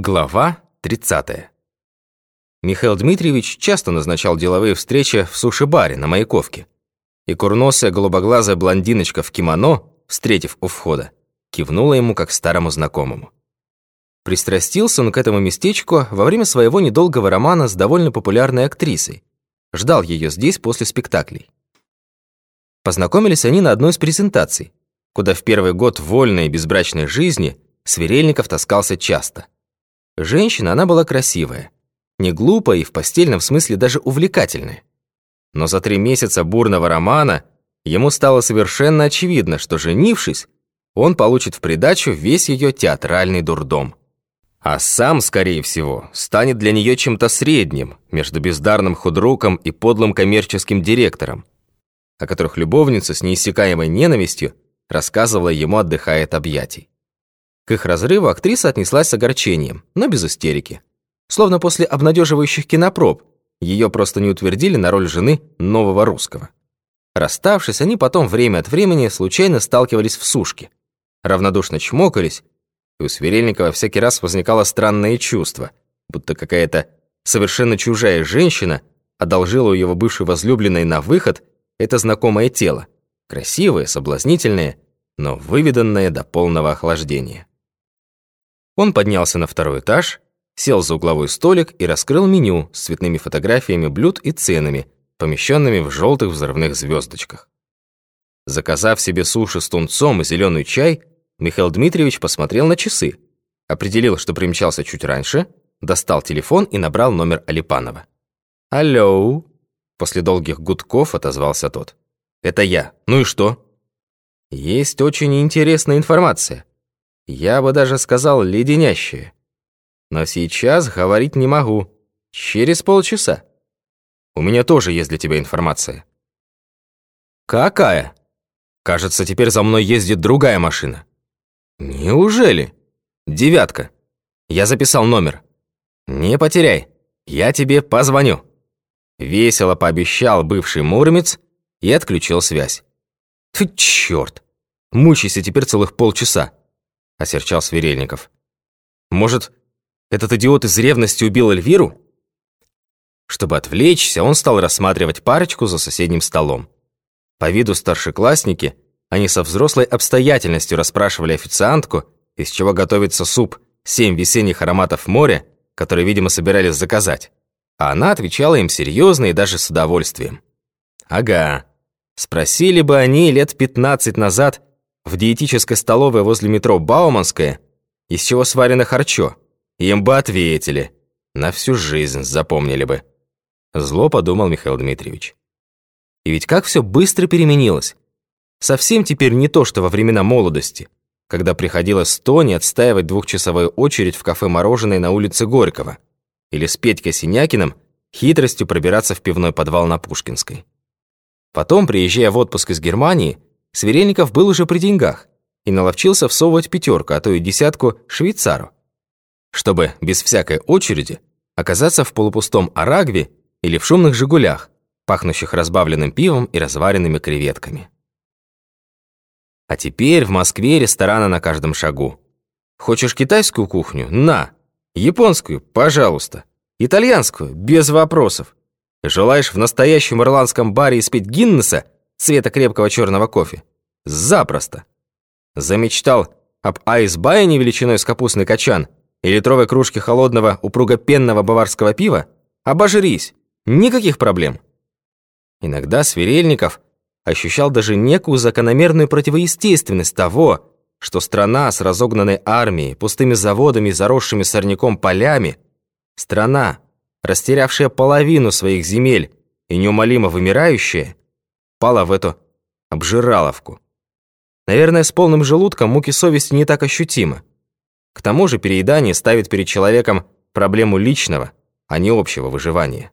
Глава 30. Михаил Дмитриевич часто назначал деловые встречи в суши-баре на Маяковке. И курносая голубоглазая блондиночка в кимоно, встретив у входа, кивнула ему как старому знакомому. Пристрастился он к этому местечку во время своего недолгого романа с довольно популярной актрисой. Ждал ее здесь после спектаклей. Познакомились они на одной из презентаций, куда в первый год вольной и безбрачной жизни Сверельников таскался часто – Женщина она была красивая, не глупая и в постельном смысле даже увлекательная. Но за три месяца бурного романа ему стало совершенно очевидно, что женившись, он получит в придачу весь ее театральный дурдом. А сам, скорее всего, станет для нее чем-то средним между бездарным худруком и подлым коммерческим директором, о которых любовница с неиссякаемой ненавистью рассказывала ему, отдыхая от объятий. К их разрыву актриса отнеслась с огорчением, но без истерики. Словно после обнадеживающих кинопроб, ее просто не утвердили на роль жены нового русского. Расставшись, они потом время от времени случайно сталкивались в сушке. Равнодушно чмокались, и у Сверельникова всякий раз возникало странное чувство, будто какая-то совершенно чужая женщина одолжила у его бывшей возлюбленной на выход это знакомое тело, красивое, соблазнительное, но выведанное до полного охлаждения. Он поднялся на второй этаж, сел за угловой столик и раскрыл меню с цветными фотографиями блюд и ценами, помещенными в желтых взрывных звездочках. Заказав себе суши с тунцом и зеленый чай, Михаил Дмитриевич посмотрел на часы, определил, что примчался чуть раньше, достал телефон и набрал номер Алипанова. «Алло!» После долгих гудков отозвался тот. «Это я. Ну и что?» «Есть очень интересная информация. Я бы даже сказал леденящее. Но сейчас говорить не могу. Через полчаса. У меня тоже есть для тебя информация. Какая? Кажется, теперь за мной ездит другая машина. Неужели? Девятка. Я записал номер. Не потеряй. Я тебе позвоню. Весело пообещал бывший муромец и отключил связь. Ты черт! Мучайся теперь целых полчаса. — осерчал Сверельников. «Может, этот идиот из ревности убил Эльвиру?» Чтобы отвлечься, он стал рассматривать парочку за соседним столом. По виду старшеклассники, они со взрослой обстоятельностью расспрашивали официантку, из чего готовится суп «Семь весенних ароматов моря», который, видимо, собирались заказать. А она отвечала им серьезно и даже с удовольствием. «Ага. Спросили бы они лет пятнадцать назад, в диетической столовой возле метро Бауманская, из чего сварено харчо. Им бы ответили. На всю жизнь запомнили бы. Зло подумал Михаил Дмитриевич. И ведь как все быстро переменилось. Совсем теперь не то, что во времена молодости, когда приходилось с Тони отстаивать двухчасовую очередь в кафе «Мороженое» на улице Горького или с Петькой Синякиным хитростью пробираться в пивной подвал на Пушкинской. Потом, приезжая в отпуск из Германии, Сверельников был уже при деньгах и наловчился всовывать пятерку, а то и десятку швейцару, чтобы без всякой очереди оказаться в полупустом арагве или в шумных «Жигулях», пахнущих разбавленным пивом и разваренными креветками. А теперь в Москве рестораны на каждом шагу. Хочешь китайскую кухню? На! Японскую? Пожалуйста. Итальянскую? Без вопросов. Желаешь в настоящем ирландском баре испить Гиннеса цвета крепкого черного кофе. Запросто. Замечтал об айсбайне величиной с капустный качан и литровой кружке холодного упруго-пенного баварского пива? Обожрись. Никаких проблем. Иногда Сверельников ощущал даже некую закономерную противоестественность того, что страна с разогнанной армией, пустыми заводами заросшими сорняком полями, страна, растерявшая половину своих земель и неумолимо вымирающая, пала в эту обжираловку. Наверное, с полным желудком муки совести не так ощутимы. К тому же переедание ставит перед человеком проблему личного, а не общего выживания.